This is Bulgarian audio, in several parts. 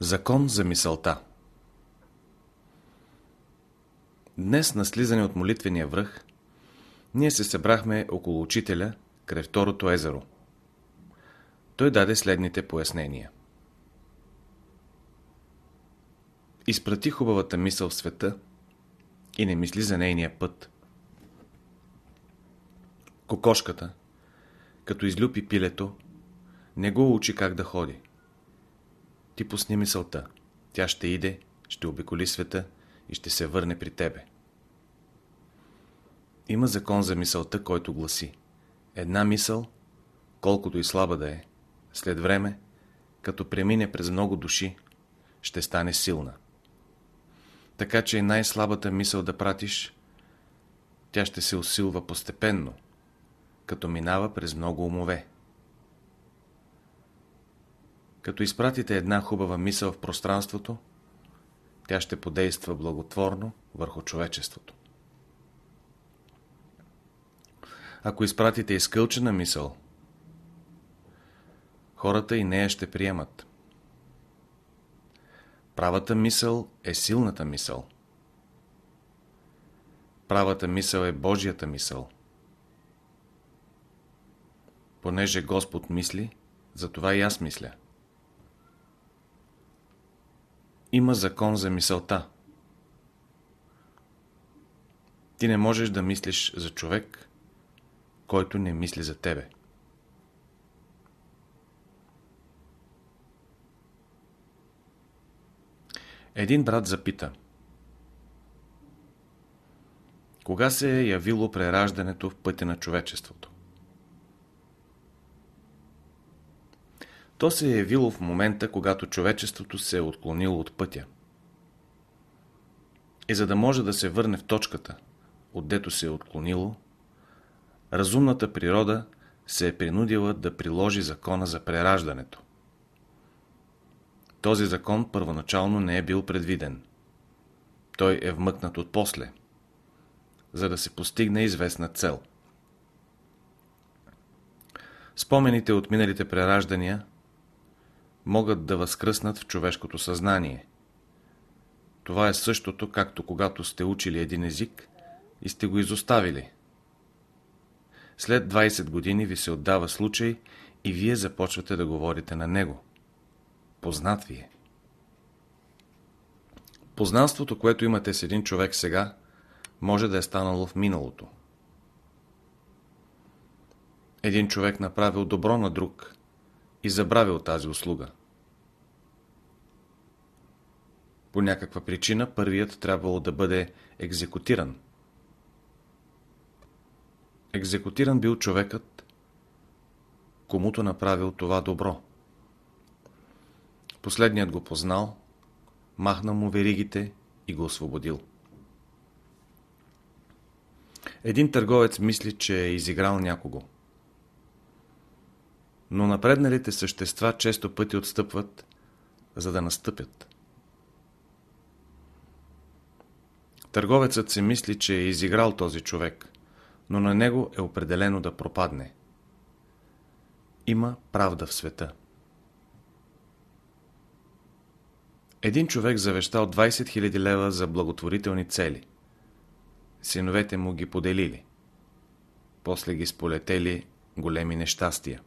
Закон за мисълта Днес на слизане от молитвения връх ние се събрахме около учителя край второто езеро. Той даде следните пояснения. Изпрати хубавата мисъл в света и не мисли за нейния път. Кокошката, като излюпи пилето, не го учи как да ходи. Ти пусни мисълта. Тя ще иде, ще обиколи света и ще се върне при тебе. Има закон за мисълта, който гласи Една мисъл, колкото и слаба да е, след време, като премине през много души, ще стане силна. Така че най-слабата мисъл да пратиш, тя ще се усилва постепенно, като минава през много умове. Като изпратите една хубава мисъл в пространството, тя ще подейства благотворно върху човечеството. Ако изпратите изкълчена мисъл, хората и нея ще приемат. Правата мисъл е силната мисъл. Правата мисъл е Божията мисъл. Понеже Господ мисли, затова и аз мисля. Има закон за мисълта. Ти не можеш да мислиш за човек, който не мисли за тебе. Един брат запита. Кога се е явило прераждането в пътя на човечеството? То се е явило в момента, когато човечеството се е отклонило от пътя. И за да може да се върне в точката, отдето се е отклонило, разумната природа се е принудила да приложи закона за прераждането. Този закон първоначално не е бил предвиден. Той е вмъкнат от после, за да се постигне известна цел. Спомените от миналите прераждания могат да възкръснат в човешкото съзнание. Това е същото, както когато сте учили един език и сте го изоставили. След 20 години ви се отдава случай и вие започвате да говорите на него. Познат ви е. Познанството, което имате с един човек сега, може да е станало в миналото. Един човек направил добро на друг и забравил тази услуга. По някаква причина първият трябвало да бъде екзекутиран. Екзекутиран бил човекът, комуто направил това добро. Последният го познал, махнал му веригите и го освободил. Един търговец мисли, че е изиграл някого. Но напредналите същества често пъти отстъпват, за да настъпят. Търговецът се мисли, че е изиграл този човек, но на него е определено да пропадне. Има правда в света. Един човек завещал 20 000 лева за благотворителни цели. Синовете му ги поделили. После ги сполетели големи нещастия.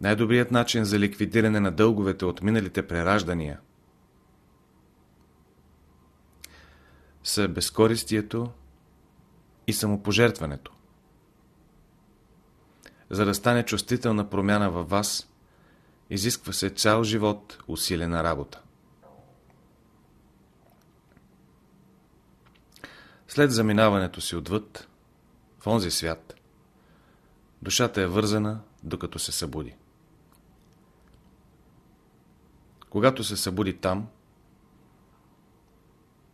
Най-добрият начин за ликвидиране на дълговете от миналите прераждания са безкористието и самопожертването. За да стане чувствителна промяна във вас, изисква се цял живот усилена работа. След заминаването си отвъд, в онзи свят, душата е вързана, докато се събуди. Когато се събуди там,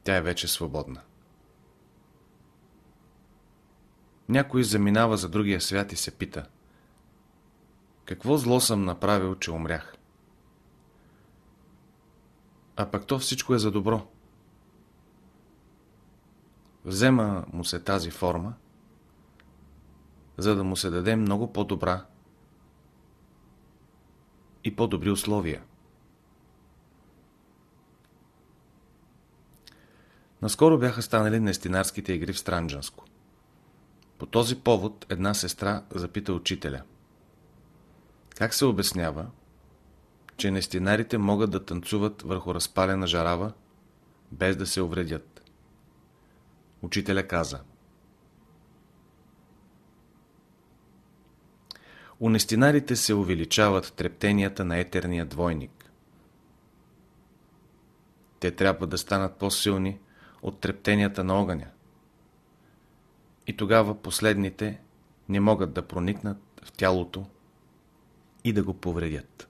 тя е вече свободна. Някой заминава за другия свят и се пита Какво зло съм направил, че умрях? А пък то всичко е за добро. Взема му се тази форма, за да му се даде много по-добра и по-добри условия. Наскоро бяха станали нестинарските игри в Странджанско. По този повод една сестра запита учителя. Как се обяснява, че нестинарите могат да танцуват върху разпалена жарава, без да се увредят? Учителя каза. У нестинарите се увеличават трептенията на етерния двойник. Те трябва да станат по-силни от трептенията на огъня. И тогава последните не могат да проникнат в тялото и да го повредят.